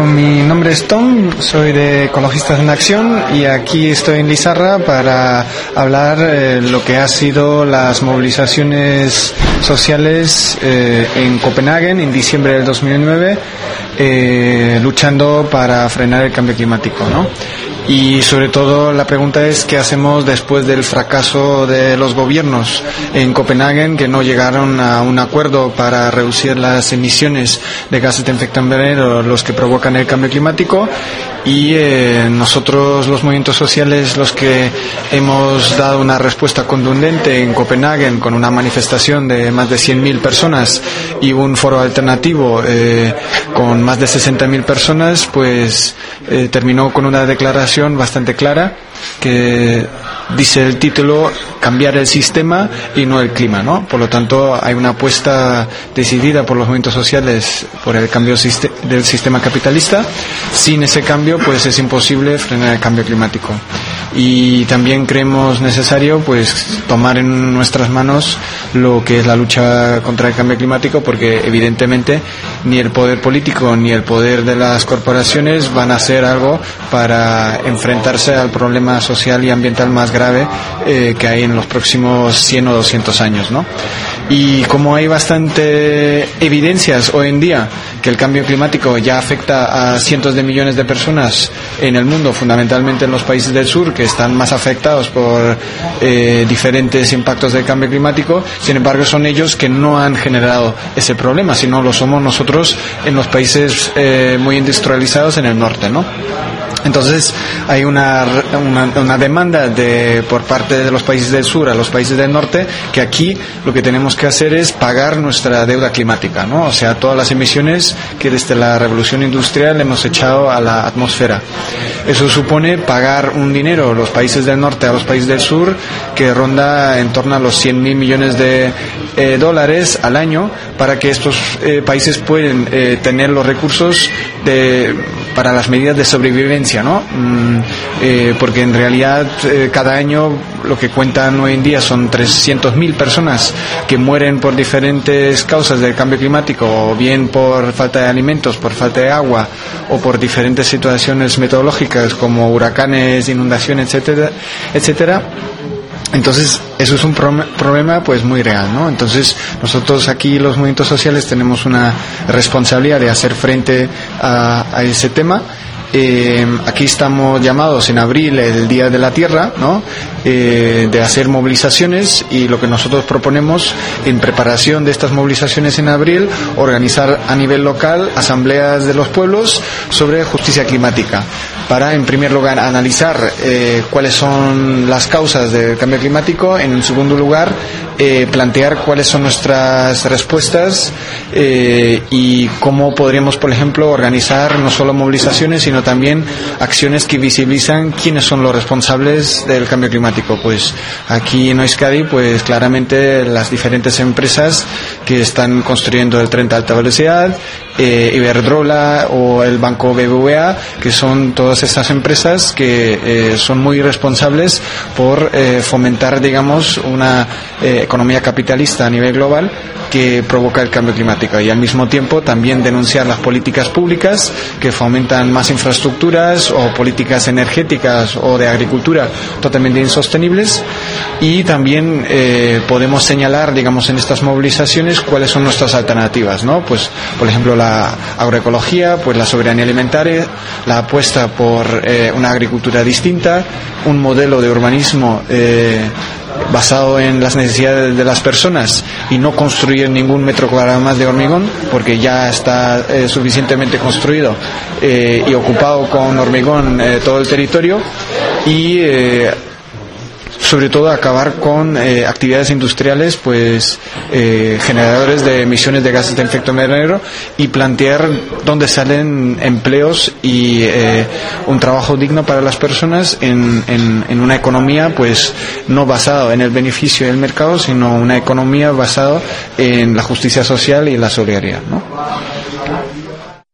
Mi nombre es Tom, soy de Ecologistas en Acción y aquí estoy en Lizarra para hablar eh, lo que ha sido las movilizaciones sociales eh, en Copenhague en diciembre del 2009, eh, luchando para frenar el cambio climático, ¿no? Y sobre todo la pregunta es qué hacemos después del fracaso de los gobiernos en Copenhague que no llegaron a un acuerdo para reducir las emisiones de gases de efecto invernadero, los que provocan el cambio climático. Y eh, nosotros, los movimientos sociales, los que hemos dado una respuesta contundente en Copenhague con una manifestación de más de 100.000 personas y un foro alternativo eh, con más de 60.000 personas, pues eh, terminó con una declaración bastante clara que dice el título cambiar el sistema y no el clima, ¿no? Por lo tanto, hay una apuesta decidida por los movimientos sociales por el cambio del sistema capitalista. Sin ese cambio, pues es imposible frenar el cambio climático y también creemos necesario pues tomar en nuestras manos lo que es la lucha contra el cambio climático porque evidentemente ni el poder político ni el poder de las corporaciones van a hacer algo para enfrentarse al problema social y ambiental más grave eh, que hay en los próximos 100 o 200 años ¿no? Y como hay bastante evidencias hoy en día que el cambio climático ya afecta a cientos de millones de personas en el mundo, fundamentalmente en los países del sur, que están más afectados por eh, diferentes impactos del cambio climático, sin embargo son ellos que no han generado ese problema, sino lo somos nosotros en los países eh, muy industrializados en el norte, ¿no? Entonces hay una, una, demanda de, por parte de los países del sur a los países del norte que aquí lo que tenemos que hacer es pagar nuestra deuda climática, ¿no? O sea, todas las emisiones que desde la revolución industrial hemos echado a la atmósfera. Eso supone pagar un dinero los países del norte a los países del sur que ronda en torno a los 100 mil millones de eh, dólares al año para que estos eh, países puedan eh, tener los recursos de, para las medidas de sobrevivencia, ¿no? Mm, eh, porque en realidad eh, cada año lo que cuentan hoy en día son 300.000 personas que mueren por diferentes causas del cambio climático, o bien por falta de alimentos, por falta de agua, o por diferentes situaciones metodológicas como huracanes, inundaciones, etcétera, etcétera entonces, eso es un problema pues muy real, ¿no? Entonces, nosotros aquí los movimientos sociales tenemos una responsabilidad de hacer frente a, ese tema. Eh, aquí estamos llamados en abril, el Día de la Tierra, ¿no? Eh, de hacer movilizaciones y lo que nosotros proponemos en preparación de estas movilizaciones en abril, organizar a nivel local asambleas de los pueblos sobre justicia climática para, en primer lugar, analizar eh, cuáles son las causas del cambio climático, en segundo lugar, plantear cuáles son nuestras respuestas y cómo podríamos, por ejemplo, organizar no solo movilizaciones, sino también acciones que visibilizan quiénes son los responsables del cambio climático. Pues aquí en Euskadi, pues claramente las diferentes empresas que están construyendo el tren de alta velocidad, eh, Iberdrola o el banco BBVA, que son todas estas empresas que eh, son muy responsables por eh, fomentar, digamos, una economía capitalista a nivel global que provoca el cambio climático y al mismo tiempo también denunciar las políticas públicas que fomentan más infraestructuras o políticas energéticas o de agricultura totalmente insostenibles y también eh, podemos señalar digamos en estas movilizaciones cuáles son nuestras alternativas no pues por ejemplo la agroecología pues la soberanía alimentaria la apuesta por eh, una agricultura distinta un modelo de urbanismo eh, basado en las necesidades de las personas y no construir ningún metro cuadrado más de hormigón porque ya está eh, suficientemente construido y ocupado con hormigón eh, todo el territorio. Y sobre todo acabar con eh, actividades industriales, pues eh, generadores de emisiones de gases de efecto invernadero y plantear dónde salen empleos y eh, un trabajo digno para las personas en, en, una economía, pues no basado en el beneficio del mercado, sino una economía basada en la justicia social y la solidaridad, ¿no?